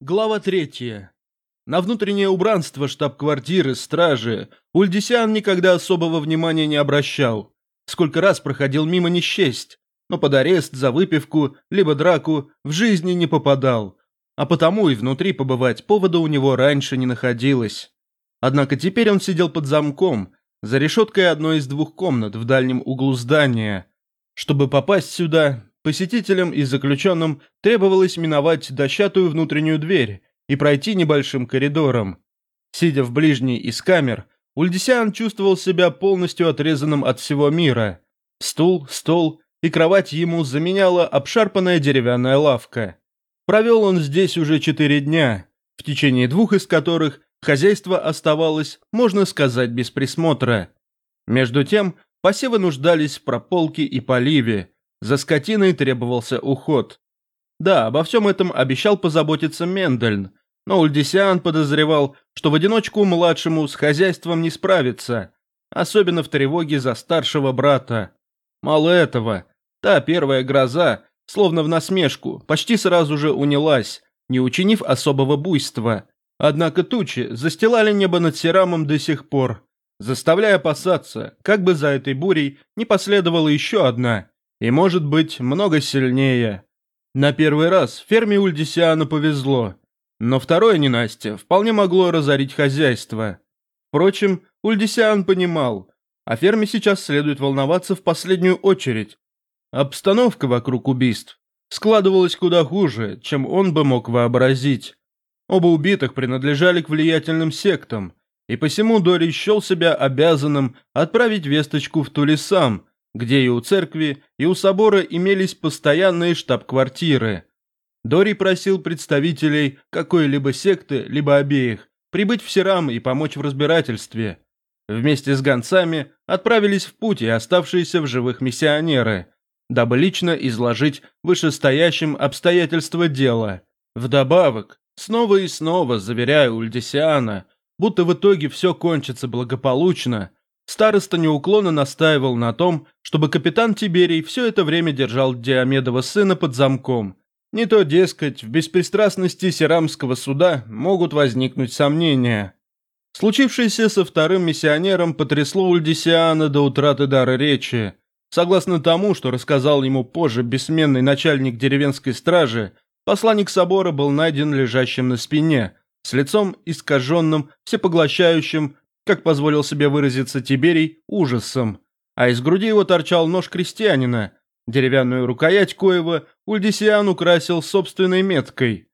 Глава третья. На внутреннее убранство штаб-квартиры, стражи Ульдисян никогда особого внимания не обращал. Сколько раз проходил мимо не счесть, но под арест за выпивку, либо драку в жизни не попадал. А потому и внутри побывать повода у него раньше не находилось. Однако теперь он сидел под замком, за решеткой одной из двух комнат в дальнем углу здания. Чтобы попасть сюда, Посетителям и заключенным требовалось миновать дощатую внутреннюю дверь и пройти небольшим коридором. Сидя в ближней из камер, Ульдисян чувствовал себя полностью отрезанным от всего мира. Стул, стол и кровать ему заменяла обшарпанная деревянная лавка. Провел он здесь уже четыре дня, в течение двух из которых хозяйство оставалось, можно сказать, без присмотра. Между тем, посевы нуждались в прополке и поливе, за скотиной требовался уход. Да, обо всем этом обещал позаботиться Мендельн, но Ульдисиан подозревал, что в одиночку младшему с хозяйством не справится, особенно в тревоге за старшего брата. Мало этого, та первая гроза, словно в насмешку, почти сразу же унялась, не учинив особого буйства. Однако тучи застилали небо над Серамом до сих пор, заставляя опасаться, как бы за этой бурей не последовала еще одна, и, может быть, много сильнее. На первый раз ферме Ульдисиана повезло, но второе ненастье вполне могло разорить хозяйство. Впрочем, Ульдисиан понимал, о ферме сейчас следует волноваться в последнюю очередь. Обстановка вокруг убийств складывалась куда хуже, чем он бы мог вообразить. Оба убитых принадлежали к влиятельным сектам, и посему Дори счел себя обязанным отправить весточку в Тулисам, где и у церкви, и у собора имелись постоянные штаб-квартиры. Дори просил представителей какой-либо секты, либо обеих, прибыть в Серам и помочь в разбирательстве. Вместе с гонцами отправились в путь и оставшиеся в живых миссионеры, дабы лично изложить вышестоящим обстоятельства дела. Вдобавок, снова и снова заверяя Ульдисиана, будто в итоге все кончится благополучно, Староста неуклонно настаивал на том, чтобы капитан Тиберий все это время держал Диомедова сына под замком. Не то, дескать, в беспристрастности Серамского суда могут возникнуть сомнения. Случившееся со вторым миссионером потрясло Ульдисиана до утраты дара речи. Согласно тому, что рассказал ему позже бессменный начальник деревенской стражи, посланник собора был найден лежащим на спине, с лицом искаженным, всепоглощающим, как позволил себе выразиться Тиберий, ужасом, а из груди его торчал нож крестьянина, деревянную рукоять коего Ульдисиан украсил собственной меткой.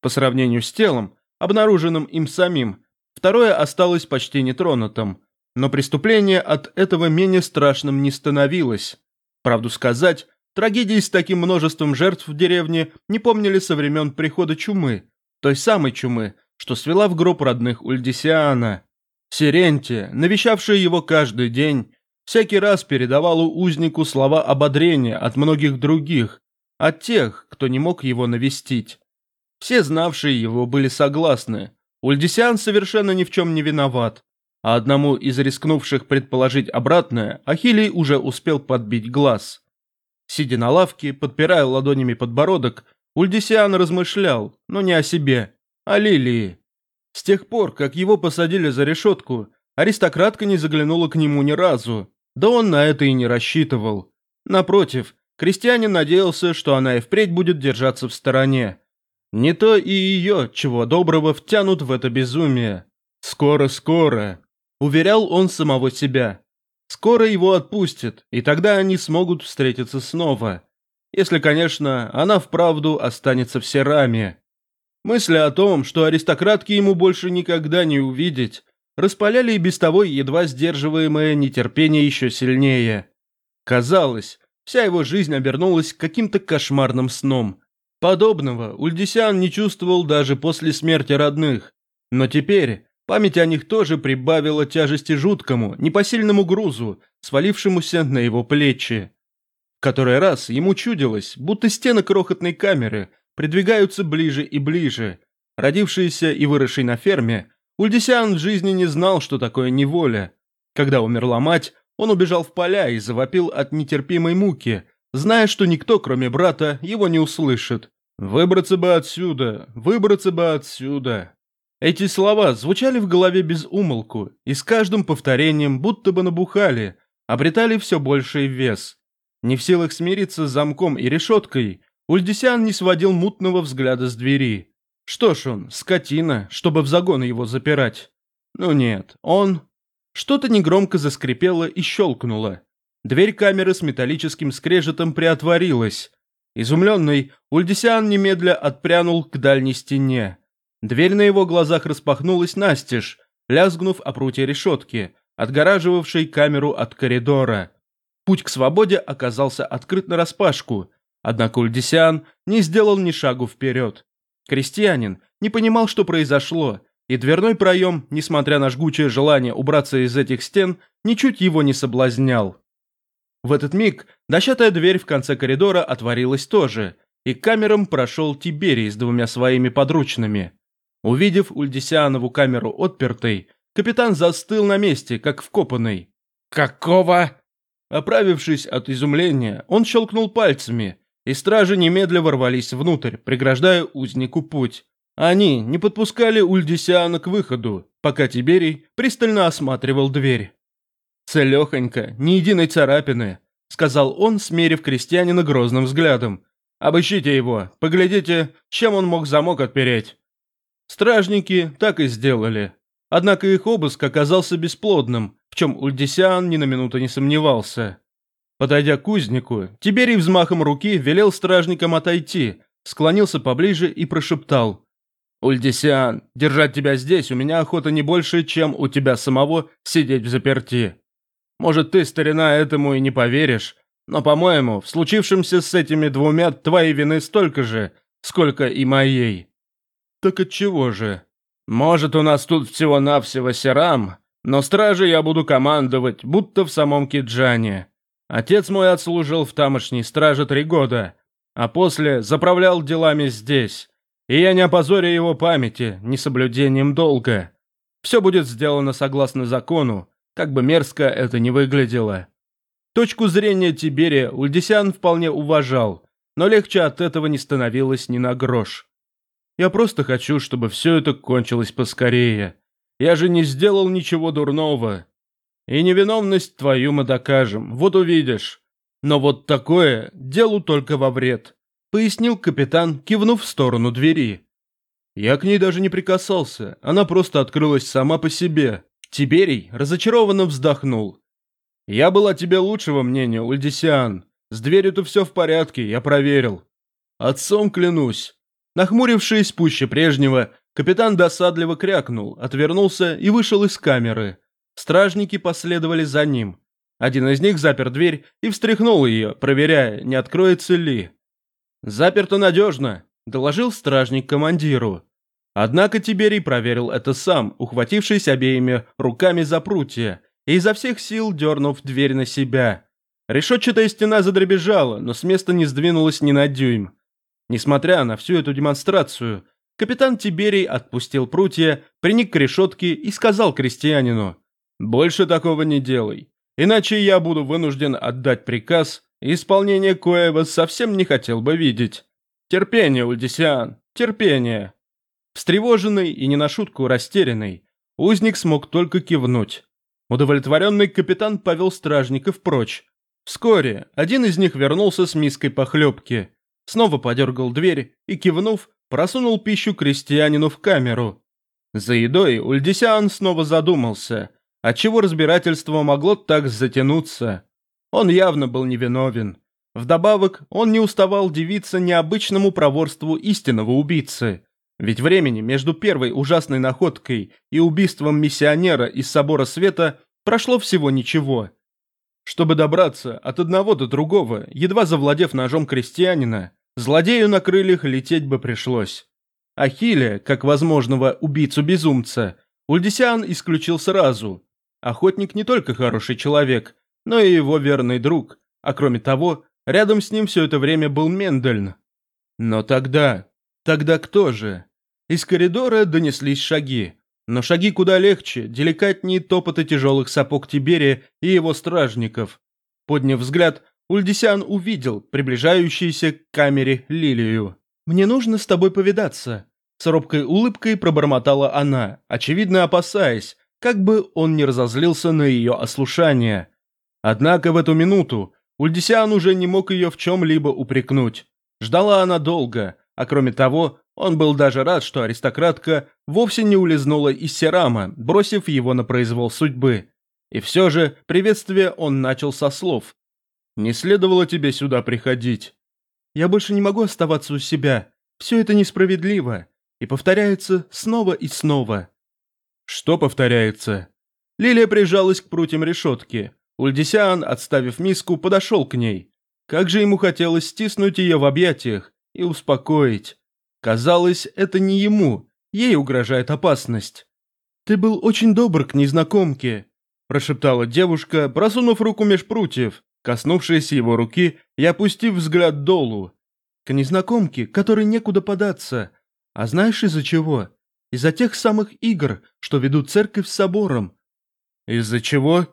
По сравнению с телом, обнаруженным им самим, второе осталось почти нетронутым, но преступление от этого менее страшным не становилось. Правду сказать, трагедии с таким множеством жертв в деревне не помнили со времен прихода чумы, той самой чумы, что свела в гроб родных Ульдисиана. Сиренти, навещавшая его каждый день, всякий раз передавала узнику слова ободрения от многих других, от тех, кто не мог его навестить. Все знавшие его были согласны. Ульдисян совершенно ни в чем не виноват, а одному из рискнувших предположить обратное, Ахилий уже успел подбить глаз. Сидя на лавке, подпирая ладонями подбородок, Ульдисиан размышлял, но не о себе, а Лилии. С тех пор, как его посадили за решетку, аристократка не заглянула к нему ни разу, да он на это и не рассчитывал. Напротив, крестьянин надеялся, что она и впредь будет держаться в стороне. Не то и ее, чего доброго, втянут в это безумие. Скоро-скоро, уверял он самого себя. Скоро его отпустят, и тогда они смогут встретиться снова. Если, конечно, она вправду останется в Сераме. Мысли о том, что аристократки ему больше никогда не увидеть, распаляли и без того едва сдерживаемое нетерпение еще сильнее. Казалось, вся его жизнь обернулась каким-то кошмарным сном. Подобного Ульдисян не чувствовал даже после смерти родных. Но теперь память о них тоже прибавила тяжести жуткому, непосильному грузу, свалившемуся на его плечи. В который раз ему чудилось, будто стены крохотной камеры придвигаются ближе и ближе. Родившийся и выросший на ферме, Ульдисян в жизни не знал, что такое неволя. Когда умерла мать, он убежал в поля и завопил от нетерпимой муки, зная, что никто, кроме брата, его не услышит. Выбраться бы отсюда, выбраться бы отсюда. Эти слова звучали в голове без умолку, и с каждым повторением будто бы набухали, обретали все больший вес. Не в силах смириться с замком и решеткой, Ульдисян не сводил мутного взгляда с двери. Что ж он, скотина, чтобы в загон его запирать? Ну нет, он... Что-то негромко заскрипело и щелкнуло. Дверь камеры с металлическим скрежетом приотворилась. Изумленный, Ульдисян немедля отпрянул к дальней стене. Дверь на его глазах распахнулась настежь, лязгнув о прутье решетки, отгораживавшей камеру от коридора. Путь к свободе оказался открыт нараспашку, однако Ульдисян не сделал ни шагу вперед. Крестьянин не понимал, что произошло, и дверной проем, несмотря на жгучее желание убраться из этих стен, ничуть его не соблазнял. В этот миг дощатая дверь в конце коридора отворилась тоже, и к камерам прошел Тиберий с двумя своими подручными. Увидев Ульдисианову камеру отпертой, капитан застыл на месте, как вкопанный. «Какого?» Оправившись от изумления, он щелкнул пальцами, и стражи немедля ворвались внутрь, преграждая узнику путь. Они не подпускали Ульдисиана к выходу, пока Тиберий пристально осматривал дверь. «Целехонько, ни единой царапины», — сказал он, смерив крестьянина грозным взглядом. «Обыщите его, поглядите, чем он мог замок отпереть». Стражники так и сделали. Однако их обыск оказался бесплодным, в чем Ульдисиан ни на минуту не сомневался. Подойдя к кузнику, Тиберий взмахом руки велел стражникам отойти, склонился поближе и прошептал. «Ульдисиан, держать тебя здесь у меня охота не больше, чем у тебя самого сидеть в заперти. Может, ты, старина, этому и не поверишь, но, по-моему, в случившемся с этими двумя твоей вины столько же, сколько и моей». «Так от чего же?» «Может, у нас тут всего-навсего серам, но стражей я буду командовать, будто в самом Киджане. Отец мой отслужил в тамошней страже три года, а после заправлял делами здесь, и я не опозорю его памяти несоблюдением долга. Все будет сделано согласно закону, как бы мерзко это ни выглядело. Точку зрения Тиберия Ульдисян вполне уважал, но легче от этого не становилось ни на грош. Я просто хочу, чтобы все это кончилось поскорее. Я же не сделал ничего дурного. И невиновность твою мы докажем, вот увидишь. Но вот такое делу только во вред», — пояснил капитан, кивнув в сторону двери. Я к ней даже не прикасался, она просто открылась сама по себе. Тиберий разочарованно вздохнул. «Я был о тебе лучшего мнения, Ульдисиан. С дверью-то все в порядке, я проверил. Отцом клянусь». Нахмурившись пуще прежнего, капитан досадливо крякнул, отвернулся и вышел из камеры. Стражники последовали за ним. Один из них запер дверь и встряхнул ее, проверяя, не откроется ли. «Заперто надежно», – доложил стражник командиру. Однако Тиберий проверил это сам, ухватившись обеими руками за прутья и изо всех сил дернув дверь на себя. Решетчатая стена задребежала, но с места не сдвинулась ни на дюйм. Несмотря на всю эту демонстрацию, капитан Тиберий отпустил прутья, приник к решетке и сказал крестьянину – больше такого не делай, иначе я буду вынужден отдать приказ, исполнение коего совсем не хотел бы видеть. Терпение, Ульдисиан, терпение. Встревоженный и не на шутку растерянный, узник смог только кивнуть. Удовлетворенный капитан повел стражников прочь. Вскоре один из них вернулся с миской похлебки, снова подергал дверь и, кивнув, просунул пищу крестьянину в камеру. За едой Ульдисиан снова задумался – отчего разбирательство могло так затянуться. Он явно был невиновен. Вдобавок, он не уставал дивиться необычному проворству истинного убийцы. Ведь времени между первой ужасной находкой и убийством миссионера из Собора Света прошло всего ничего. Чтобы добраться от одного до другого, едва завладев ножом крестьянина, злодею на крыльях лететь бы пришлось. Ахилля, как возможного убийцу-безумца, Ульдисиан исключил сразу, Охотник не только хороший человек, но и его верный друг, а кроме того, рядом с ним все это время был Мендельн. Но тогда... Тогда кто же? Из коридора донеслись шаги. Но шаги куда легче, деликатнее топота тяжелых сапог Тиберия и его стражников. Подняв взгляд, Ульдисян увидел приближающуюся к камере Лилию. «Мне нужно с тобой повидаться», – с робкой улыбкой пробормотала она, очевидно опасаясь, как бы он не разозлился на ее ослушание. Однако в эту минуту Ульдисиан уже не мог ее в чем-либо упрекнуть. Ждала она долго, а кроме того, он был даже рад, что аристократка вовсе не улизнула из Серама, бросив его на произвол судьбы. И все же приветствие он начал со слов. «Не следовало тебе сюда приходить. Я больше не могу оставаться у себя. Все это несправедливо. И повторяется снова и снова». «Что повторяется?» Лилия прижалась к прутьям решетки. Ульдисиан, отставив миску, подошел к ней. Как же ему хотелось стиснуть ее в объятиях и успокоить. Казалось, это не ему, ей угрожает опасность. «Ты был очень добр к незнакомке», – прошептала девушка, просунув руку меж прутьев, коснувшись его руки и опустив взгляд долу. «К незнакомке, которой некуда податься. А знаешь из-за чего? Из-за тех самых игр, что ведут церковь с собором». «Из-за чего?»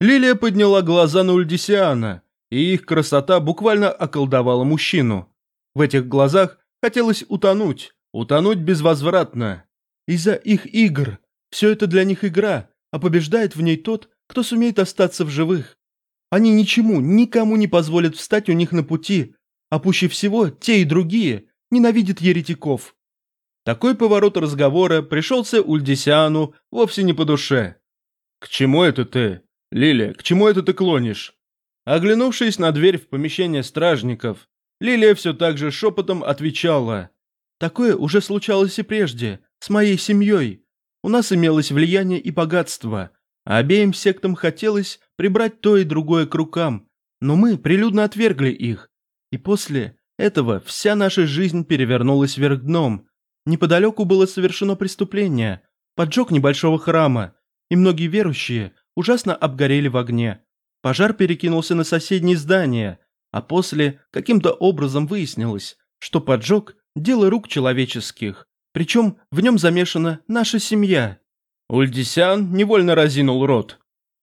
Лилия подняла глаза на Ульдисиана, и их красота буквально околдовала мужчину. В этих глазах хотелось утонуть, утонуть безвозвратно. Из-за их игр. Все это для них игра, а побеждает в ней тот, кто сумеет остаться в живых. Они ничему, никому не позволят встать у них на пути, а пуще всего те и другие ненавидят еретиков. Такой поворот разговора пришелся Ульдисиану вовсе не по душе. «К чему это ты? Лилия, к чему это ты клонишь?» Оглянувшись на дверь в помещение стражников, Лилия все так же шепотом отвечала. «Такое уже случалось и прежде, с моей семьей. У нас имелось влияние и богатство, а обеим сектам хотелось прибрать то и другое к рукам, но мы прилюдно отвергли их. И после этого вся наша жизнь перевернулась вверх дном. Неподалеку было совершено преступление, поджог небольшого храма, и многие верующие ужасно обгорели в огне. Пожар перекинулся на соседние здания, а после каким-то образом выяснилось, что поджог – дело рук человеческих, причем в нем замешана наша семья. Ульдисян невольно разинул рот.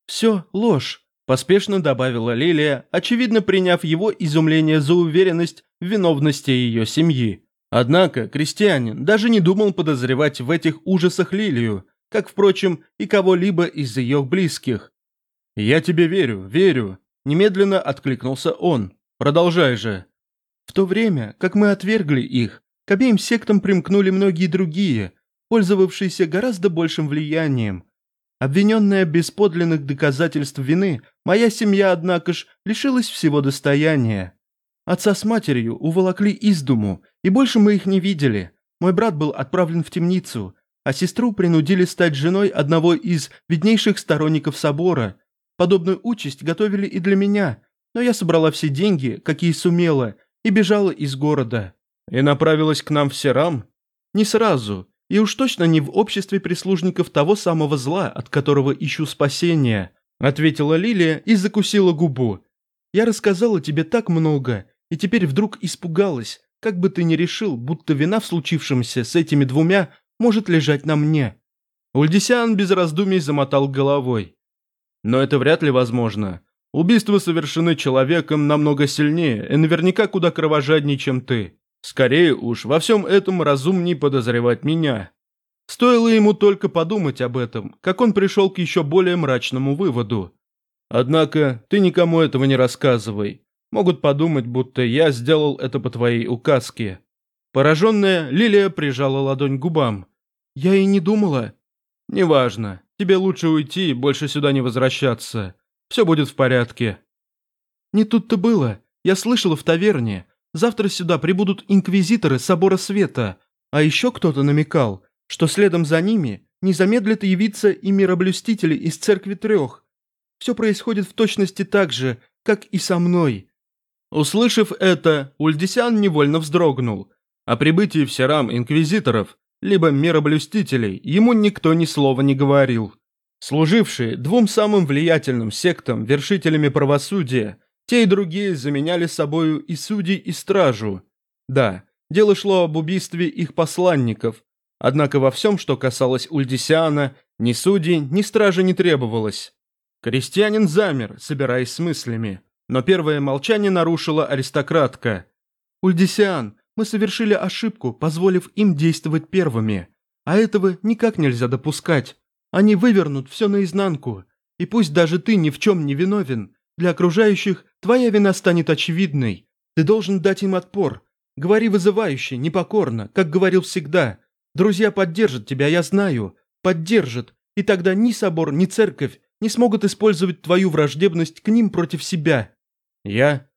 «Все ложь», – поспешно добавила Лилия, очевидно приняв его изумление за уверенность в виновности ее семьи. Однако крестьянин даже не думал подозревать в этих ужасах Лилию, как, впрочем, и кого-либо из ее близких. «Я тебе верю, верю», – немедленно откликнулся он. «Продолжай же». В то время, как мы отвергли их, к обеим сектам примкнули многие другие, пользовавшиеся гораздо большим влиянием. Обвиненная без подлинных доказательств вины, моя семья, однако ж, лишилась всего достояния. Отца с матерью уволокли из дому, и больше мы их не видели. Мой брат был отправлен в темницу, а сестру принудили стать женой одного из виднейших сторонников собора. Подобную участь готовили и для меня, но я собрала все деньги, какие сумела, и бежала из города. И направилась к нам в Серам? Не сразу, и уж точно не в обществе прислужников того самого зла, от которого ищу спасения, ответила Лилия и закусила губу. Я рассказала тебе так много, и теперь вдруг испугалась, как бы ты ни решил, будто вина в случившемся с этими двумя может лежать на мне. Ульдисян без раздумий замотал головой. Но это вряд ли возможно. Убийства совершены человеком намного сильнее и наверняка куда кровожаднее, чем ты. Скорее уж, во всем этом разумнее подозревать меня. Стоило ему только подумать об этом, как он пришел к еще более мрачному выводу. Однако ты никому этого не рассказывай. Могут подумать, будто я сделал это по твоей указке. Пораженная, Лилия прижала ладонь к губам. Я и не думала. Неважно. Тебе лучше уйти и больше сюда не возвращаться. Все будет в порядке. Не тут-то было. Я слышала в таверне. Завтра сюда прибудут инквизиторы Собора Света, а еще кто-то намекал, что следом за ними не замедлят явиться и мироблюстители из Церкви Трех. Все происходит в точности так же, как и со мной». Услышав это, Ульдисян невольно вздрогнул. О прибытии в Серам инквизиторов, либо мироблюстителей, ему никто ни слова не говорил. Служившие двум самым влиятельным сектам вершителями правосудия, те и другие заменяли собою и судей, и стражу. Да, дело шло об убийстве их посланников. Однако во всем, что касалось Ульдисиана, ни судей, ни стражи не требовалось. Крестьянин замер, собираясь с мыслями. Но первое молчание нарушила аристократка. «Ульдисиан, Мы совершили ошибку, позволив им действовать первыми. А этого никак нельзя допускать. Они вывернут все наизнанку. И пусть даже ты ни в чем не виновен, для окружающих твоя вина станет очевидной. Ты должен дать им отпор. Говори вызывающе, непокорно, как говорил всегда. Друзья поддержат тебя, я знаю. Поддержат. И тогда ни собор, ни церковь не смогут использовать твою враждебность к ним против себя. Я?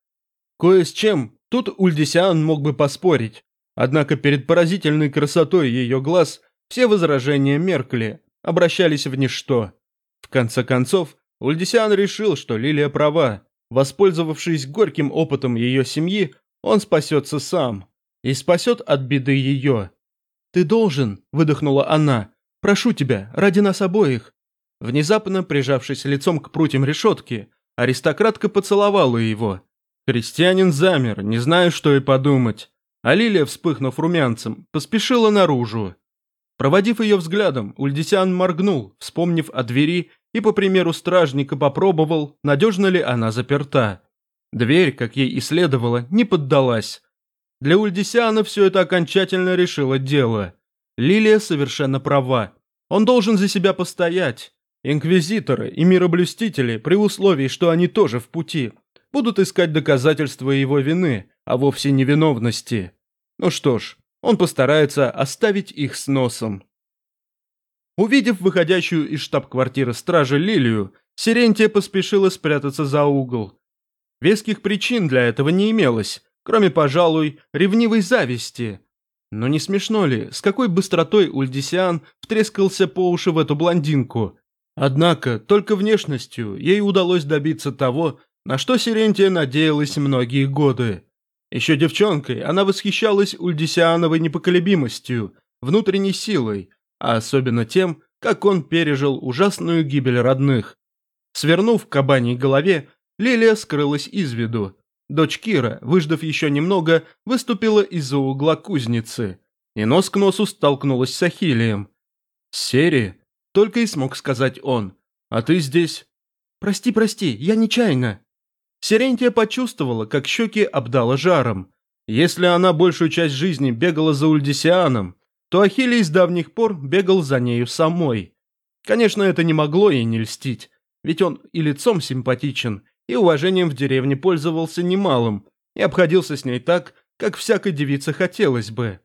Кое с чем тут Ульдисиан мог бы поспорить. Однако перед поразительной красотой ее глаз все возражения меркли, обращались в ничто. В конце концов, Ульдисиан решил, что Лилия права. Воспользовавшись горьким опытом ее семьи, он спасется сам. И спасет от беды ее. «Ты должен», — выдохнула она. «Прошу тебя, ради нас обоих». Внезапно, прижавшись лицом к прутьям решетки, аристократка поцеловала его. Крестьянин замер, не зная, что и подумать. А Лилия, вспыхнув румянцем, поспешила наружу. Проводив ее взглядом, Ульдисян моргнул, вспомнив о двери и, по примеру стражника, попробовал, надежно ли она заперта. Дверь, как ей и следовало, не поддалась. Для Ульдисиана все это окончательно решило дело. Лилия совершенно права. Он должен за себя постоять. Инквизиторы и мироблюстители, при условии, что они тоже в пути, будут искать доказательства его вины, а вовсе невиновности. Ну что ж, он постарается оставить их с носом. Увидев выходящую из штаб-квартиры стражи Лилию, Сирентия поспешила спрятаться за угол. Веских причин для этого не имелось, кроме, пожалуй, ревнивой зависти. Но не смешно ли, с какой быстротой Ульдисиан втрескался по уши в эту блондинку? Однако, только внешностью ей удалось добиться того, на что Сирентия надеялась многие годы. Еще девчонкой она восхищалась Ульдисиановой непоколебимостью, внутренней силой, а особенно тем, как он пережил ужасную гибель родных. Свернув кабаней голове, Лилия скрылась из виду. Дочь Кира, выждав еще немного, выступила из-за угла кузницы и нос к носу столкнулась с Ахиллием. «Сери?» – только и смог сказать он. «А ты здесь?» «Прости, прости, я нечаянно». Сирентия почувствовала, как щеки обдала жаром. Если она большую часть жизни бегала за Ульдисианом, то Ахиллей с давних пор бегал за нею самой. Конечно, это не могло ей не льстить, ведь он и лицом симпатичен, и уважением в деревне пользовался немалым, и обходился с ней так, как всякой девице хотелось бы.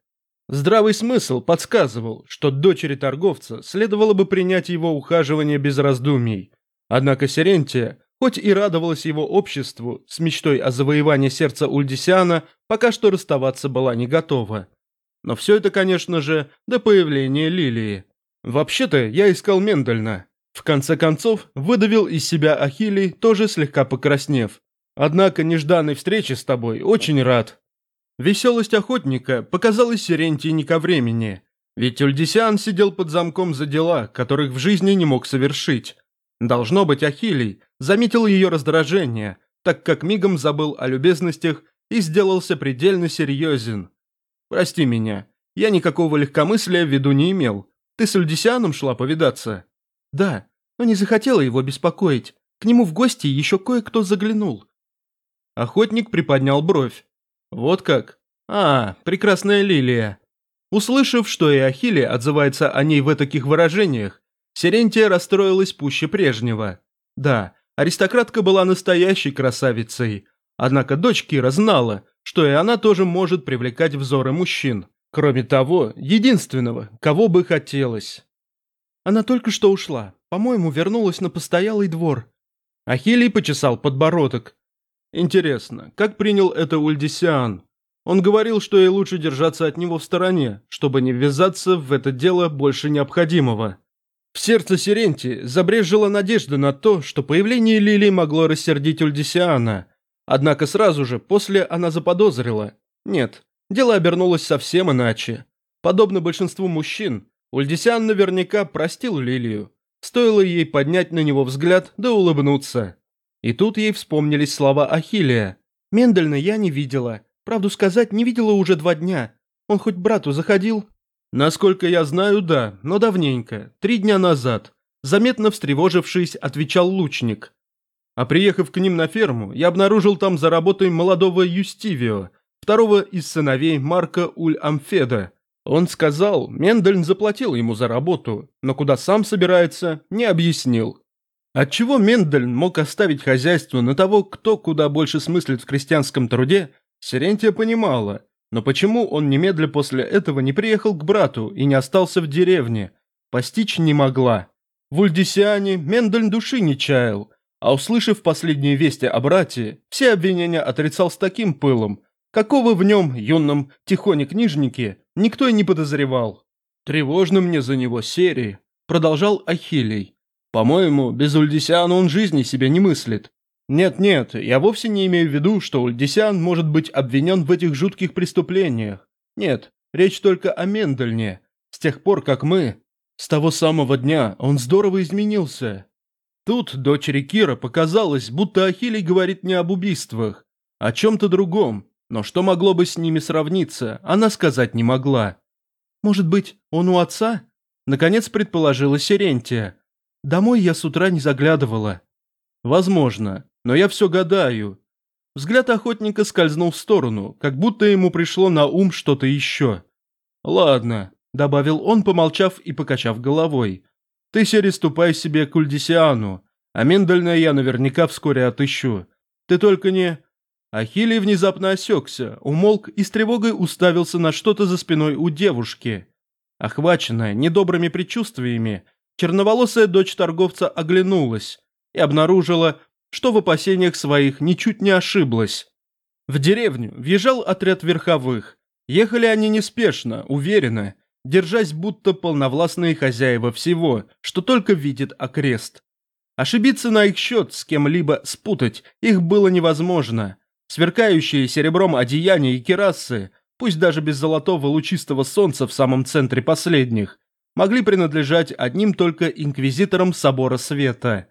Здравый смысл подсказывал, что дочери торговца следовало бы принять его ухаживание без раздумий. Однако Серентия, хоть и радовалась его обществу, с мечтой о завоевании сердца Ульдисиана, пока что расставаться была не готова. Но все это, конечно же, до появления Лилии. Вообще-то, я искал Мендельна. В конце концов, выдавил из себя Ахилий, тоже слегка покраснев. Однако нежданной встрече с тобой очень рад. Веселость охотника показалась Сирентии не ко времени. Ведь Ульдисиан сидел под замком за дела, которых в жизни не мог совершить. Должно быть, Ахилий заметил ее раздражение, так как мигом забыл о любезностях и сделался предельно серьезен. Прости меня, я никакого легкомыслия в виду не имел. Ты с Ульдисианом шла повидаться? Да, но не захотела его беспокоить. К нему в гости еще кое-кто заглянул. Охотник приподнял бровь. Вот как? А, прекрасная лилия. Услышав, что и Ахилли отзывается о ней в таких выражениях, Серентия расстроилась пуще прежнего. Да, аристократка была настоящей красавицей, однако дочь Кира знала, что и она тоже может привлекать взоры мужчин. Кроме того, единственного, кого бы хотелось. Она только что ушла. По-моему, вернулась на постоялый двор. Ахилий почесал подбородок. Интересно, как принял это Ульдисиан? Он говорил, что ей лучше держаться от него в стороне, чтобы не ввязаться в это дело больше необходимого. В сердце Сиренти забрежила надежда на то, что появление Лилии могло рассердить Ульдисиана – Однако сразу же после она заподозрила. Нет, дело обернулось совсем иначе. Подобно большинству мужчин, Ульдисян наверняка простил Лилию. Стоило ей поднять на него взгляд да улыбнуться. И тут ей вспомнились слова Ахиллия. «Мендельна я не видела. Правду сказать, не видела уже два дня. Он хоть брату заходил?» «Насколько я знаю, да, но давненько, три дня назад», заметно встревожившись, отвечал лучник. А приехав к ним на ферму, я обнаружил там за работой молодого Юстивио, второго из сыновей Марка Уль-Амфеда. Он сказал, Мендельн заплатил ему за работу, но куда сам собирается, не объяснил. Отчего Мендельн мог оставить хозяйство на того, кто куда больше смыслит в крестьянском труде, Сирентия понимала, но почему он немедля после этого не приехал к брату и не остался в деревне, постичь не могла. В Ульдисиане Мендельн души не чаял, а услышав последние вести о брате, все обвинения отрицал с таким пылом, какого в нем, юном тихоне-книжнике, никто и не подозревал. «Тревожно мне за него серии», – продолжал Ахилий. «По-моему, без Ульдисиана он жизни себе не мыслит. Нет-нет, я вовсе не имею в виду, что Ульдисиан может быть обвинен в этих жутких преступлениях. Нет, речь только о Мендельне. С тех пор, как мы... С того самого дня он здорово изменился. Тут дочери Кира показалось, будто Ахилий говорит не об убийствах, о чем-то другом, но что могло бы с ними сравниться, она сказать не могла. «Может быть, он у отца?» Наконец предположила Серентия. «Домой я с утра не заглядывала». «Возможно, но я все гадаю». Взгляд охотника скользнул в сторону, как будто ему пришло на ум что-то еще. «Ладно», — добавил он, помолчав и покачав головой. Ты, Сери, ступай себе к Ульдисиану, а Миндальное я наверняка вскоре отыщу. Ты только не...» Ахилий внезапно осекся, умолк и с тревогой уставился на что-то за спиной у девушки. Охваченная недобрыми предчувствиями, черноволосая дочь торговца оглянулась и обнаружила, что в опасениях своих ничуть не ошиблась. В деревню въезжал отряд верховых. Ехали они неспешно, уверенно, держась будто полновластные хозяева всего, что только видит окрест. Ошибиться на их счет, с кем-либо спутать, их было невозможно. Сверкающие серебром одеяния и керасы, пусть даже без золотого лучистого солнца в самом центре последних, могли принадлежать одним только инквизиторам Собора Света.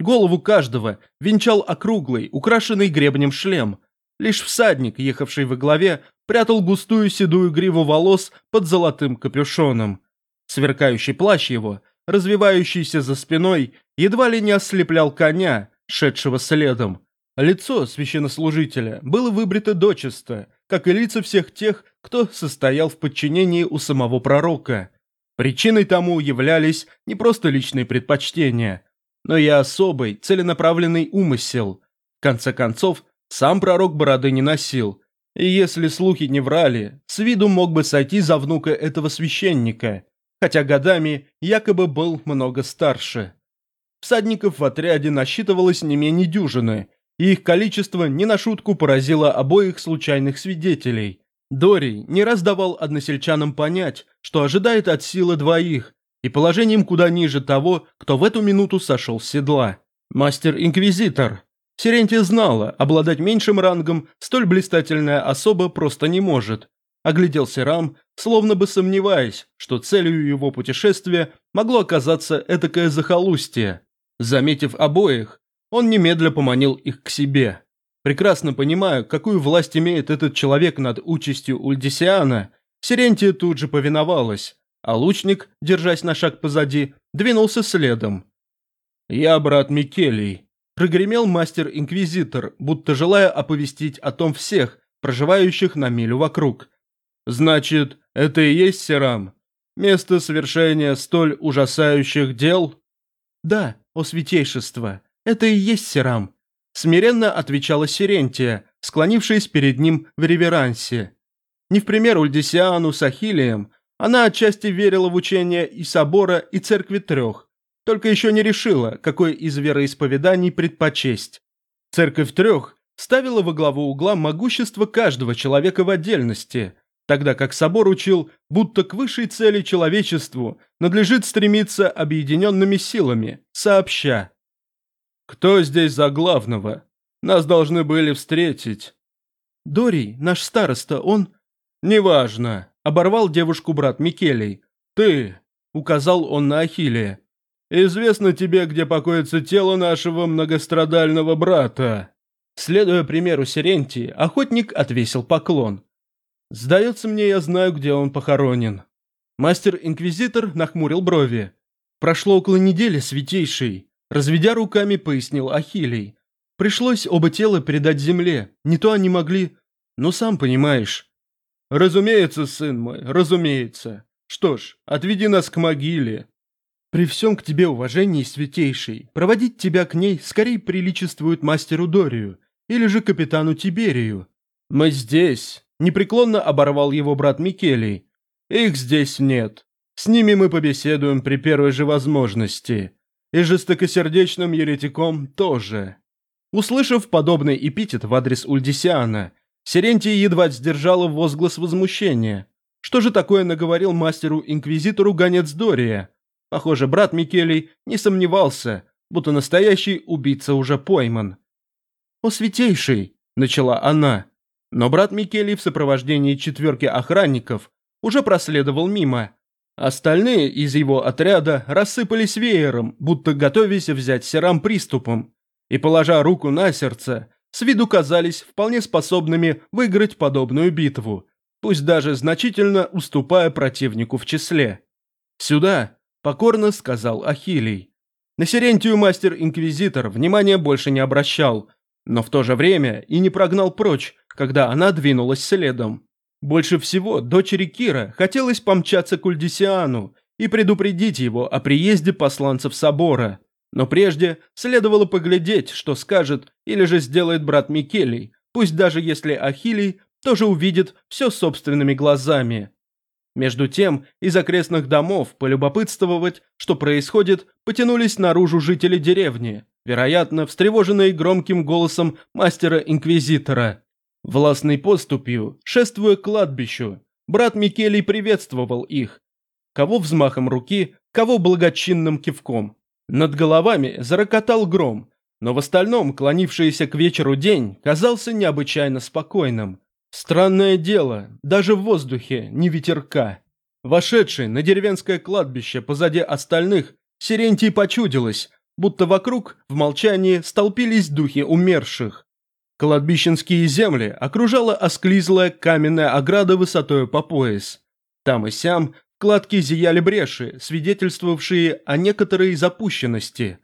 Голову каждого венчал округлый, украшенный гребнем шлем. Лишь всадник, ехавший во главе, прятал густую седую гриву волос под золотым капюшоном. Сверкающий плащ его, развивающийся за спиной, едва ли не ослеплял коня, шедшего следом. Лицо священнослужителя было выбрито дочисто, как и лица всех тех, кто состоял в подчинении у самого пророка. Причиной тому являлись не просто личные предпочтения, но и особый, целенаправленный умысел. В конце концов, сам пророк бороды не носил, и если слухи не врали, с виду мог бы сойти за внука этого священника, хотя годами якобы был много старше. Всадников в отряде насчитывалось не менее дюжины, и их количество не на шутку поразило обоих случайных свидетелей. Дори не раз давал односельчанам понять, что ожидает от силы двоих, и положением куда ниже того, кто в эту минуту сошел с седла. Мастер-инквизитор, Сирентия знала, обладать меньшим рангом столь блистательная особа просто не может. Огляделся Рам, словно бы сомневаясь, что целью его путешествия могло оказаться этакое захолустье. Заметив обоих, он немедля поманил их к себе. Прекрасно понимая, какую власть имеет этот человек над участью Ульдисиана, Сирентия тут же повиновалась, а лучник, держась на шаг позади, двинулся следом. «Я брат Микелий», Прогремел мастер-инквизитор, будто желая оповестить о том всех, проживающих на милю вокруг. «Значит, это и есть Серам? Место совершения столь ужасающих дел?» «Да, о святейшество, это и есть Серам», смиренно отвечала Сирентия, склонившись перед ним в реверансе. Не в пример Ульдисиану с Ахиллием, она отчасти верила в учение и собора, и церкви трех, только еще не решила, какое из вероисповеданий предпочесть. Церковь трех ставила во главу угла могущество каждого человека в отдельности, тогда как собор учил, будто к высшей цели человечеству надлежит стремиться объединенными силами, сообща. «Кто здесь за главного? Нас должны были встретить». «Дорий, наш староста, он...» «Неважно», — оборвал девушку брат Микелей. «Ты», — указал он на Ахиллея, Известно тебе, где покоится тело нашего многострадального брата». Следуя примеру Сирентии, охотник отвесил поклон. «Сдается мне, я знаю, где он похоронен». Мастер-инквизитор нахмурил брови. «Прошло около недели, святейший», – разведя руками, пояснил Ахилий. «Пришлось оба тела передать земле, не то они могли...» Ну, сам понимаешь. Разумеется, сын мой, разумеется. Что ж, отведи нас к могиле. При всем к тебе уважении, святейший, проводить тебя к ней скорее приличествует мастеру Дорию или же капитану Тиберию. Мы здесь, непреклонно оборвал его брат Микелий. Их здесь нет. С ними мы побеседуем при первой же возможности. И жестокосердечным еретиком тоже. Услышав подобный эпитет в адрес Ульдисиана, Серентия едва сдержала возглас возмущения. Что же такое наговорил мастеру-инквизитору гонец Дория? Похоже, брат Микелий не сомневался, будто настоящий убийца уже пойман. «О, святейший!» – начала она. Но брат Микелий в сопровождении четверки охранников уже проследовал мимо. Остальные из его отряда рассыпались веером, будто готовясь взять Серам приступом, и, положа руку на сердце, с виду казались вполне способными выиграть подобную битву, пусть даже значительно уступая противнику в числе. «Сюда!» – покорно сказал Ахилий. На Сирентию мастер-инквизитор внимания больше не обращал, но в то же время и не прогнал прочь, когда она двинулась следом. Больше всего дочери Кира хотелось помчаться к Ульдисиану и предупредить его о приезде посланцев собора. Но прежде следовало поглядеть, что скажет или же сделает брат Микелий, пусть даже если Ахилий тоже увидит все собственными глазами. Между тем, из окрестных домов полюбопытствовать, что происходит, потянулись наружу жители деревни, вероятно, встревоженные громким голосом мастера-инквизитора. Властной поступью, шествуя к кладбищу, брат Микелий приветствовал их. Кого взмахом руки, кого благочинным кивком. Над головами зарокотал гром, но в остальном клонившийся к вечеру день казался необычайно спокойным. Странное дело, даже в воздухе не ветерка. Вошедший на деревенское кладбище позади остальных, Сирентий почудилось, будто вокруг в молчании столпились духи умерших. Кладбищенские земли окружала осклизлая каменная ограда высотою по пояс. Там и сям кладки зияли бреши, свидетельствовавшие о некоторой запущенности.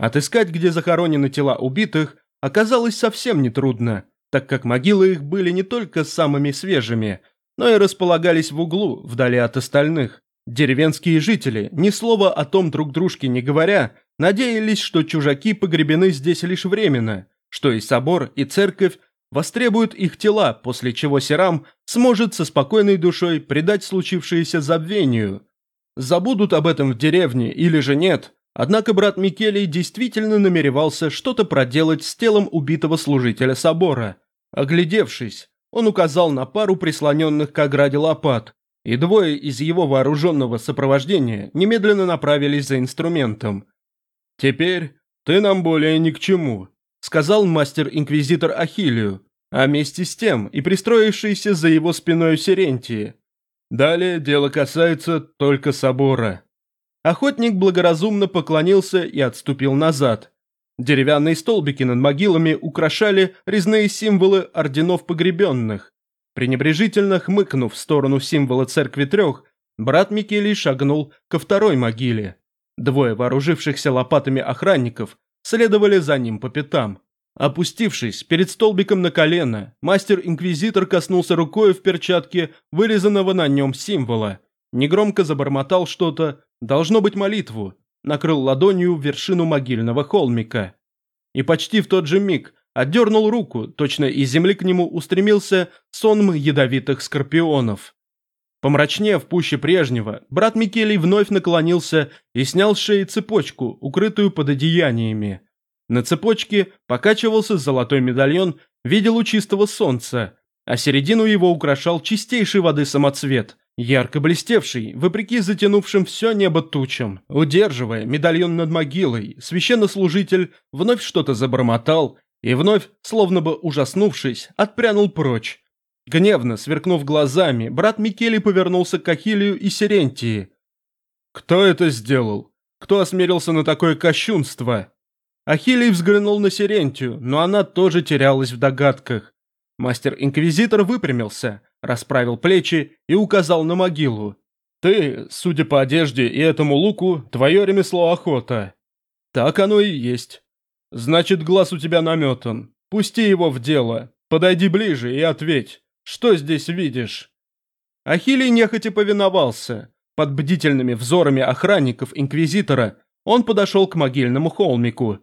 Отыскать, где захоронены тела убитых, оказалось совсем нетрудно, так как могилы их были не только самыми свежими, но и располагались в углу, вдали от остальных. Деревенские жители, ни слова о том друг дружке не говоря, надеялись, что чужаки погребены здесь лишь временно – что и собор, и церковь востребуют их тела, после чего Серам сможет со спокойной душой предать случившееся забвению. Забудут об этом в деревне или же нет, однако брат Микелий действительно намеревался что-то проделать с телом убитого служителя собора. Оглядевшись, он указал на пару прислоненных к ограде лопат, и двое из его вооруженного сопровождения немедленно направились за инструментом. «Теперь ты нам более ни к чему», сказал мастер-инквизитор Ахилию, а вместе с тем и пристроившийся за его спиной Серентии. Далее дело касается только собора. Охотник благоразумно поклонился и отступил назад. Деревянные столбики над могилами украшали резные символы орденов погребенных. Пренебрежительно хмыкнув в сторону символа церкви трех, брат Микелий шагнул ко второй могиле. Двое вооружившихся лопатами охранников следовали за ним по пятам. Опустившись перед столбиком на колено, мастер-инквизитор коснулся рукой в перчатке вырезанного на нем символа. Негромко забормотал что-то, должно быть молитву, накрыл ладонью вершину могильного холмика. И почти в тот же миг отдернул руку, точно из земли к нему устремился сонм ядовитых скорпионов. Помрачнев пуще прежнего, брат Микелий вновь наклонился и снял с шеи цепочку, укрытую под одеяниями. На цепочке покачивался золотой медальон в виде лучистого солнца, а середину его украшал чистейшей воды самоцвет, ярко блестевший, вопреки затянувшим все небо тучам. Удерживая медальон над могилой, священнослужитель вновь что-то забормотал и вновь, словно бы ужаснувшись, отпрянул прочь, Гневно сверкнув глазами, брат Микели повернулся к Ахилию и Сирентии. «Кто это сделал? Кто осмелился на такое кощунство?» Ахилий взглянул на Сирентию, но она тоже терялась в догадках. Мастер-инквизитор выпрямился, расправил плечи и указал на могилу. «Ты, судя по одежде и этому луку, твое ремесло охота». «Так оно и есть. Значит, глаз у тебя наметан. Пусти его в дело. Подойди ближе и ответь, что здесь видишь?» Ахилий нехотя повиновался. Под бдительными взорами охранников-инквизитора он подошел к могильному холмику.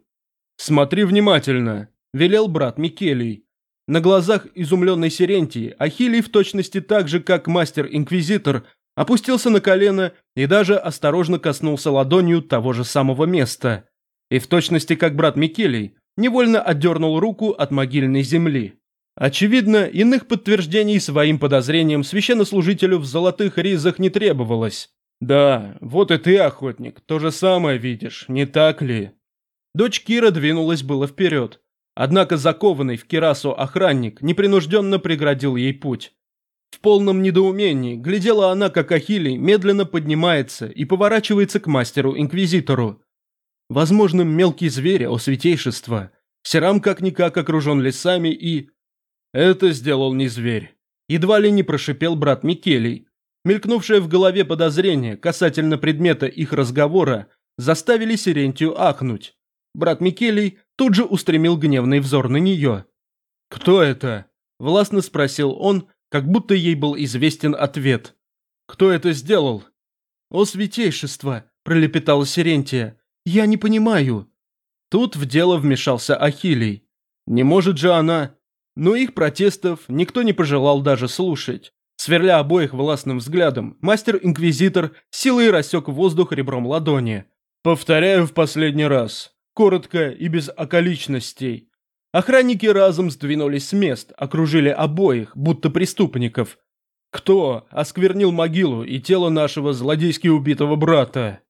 «Смотри внимательно», – велел брат Микелий. На глазах изумленной Сирентии Ахилий в точности так же, как мастер-инквизитор, опустился на колено и даже осторожно коснулся ладонью того же самого места. И в точности, как брат Микелий, невольно отдернул руку от могильной земли. Очевидно, иных подтверждений своим подозрениям священнослужителю в золотых ризах не требовалось. «Да, вот и ты, охотник, то же самое видишь, не так ли?» Дочь Кира двинулась было вперед, однако закованный в кирасу охранник непринужденно преградил ей путь. В полном недоумении глядела она, как Ахилий медленно поднимается и поворачивается к мастеру-инквизитору. Возможно, мелкий зверь, о святейшество. Серам как-никак окружен лесами и... Это сделал не зверь. Едва ли не прошипел брат Микелий. Мелькнувшее в голове подозрение касательно предмета их разговора заставили Сирентию ахнуть. Брат Микелий тут же устремил гневный взор на нее. «Кто это?» – властно спросил он, как будто ей был известен ответ. «Кто это сделал?» «О, святейшество!» – пролепетала Сирентия. «Я не понимаю». Тут в дело вмешался Ахилий. Не может же она... Но их протестов никто не пожелал даже слушать. Сверля обоих властным взглядом, мастер-инквизитор силой рассек воздух ребром ладони. «Повторяю в последний раз. Коротко и без околичностей. Охранники разом сдвинулись с мест, окружили обоих, будто преступников. Кто осквернил могилу и тело нашего злодейски убитого брата?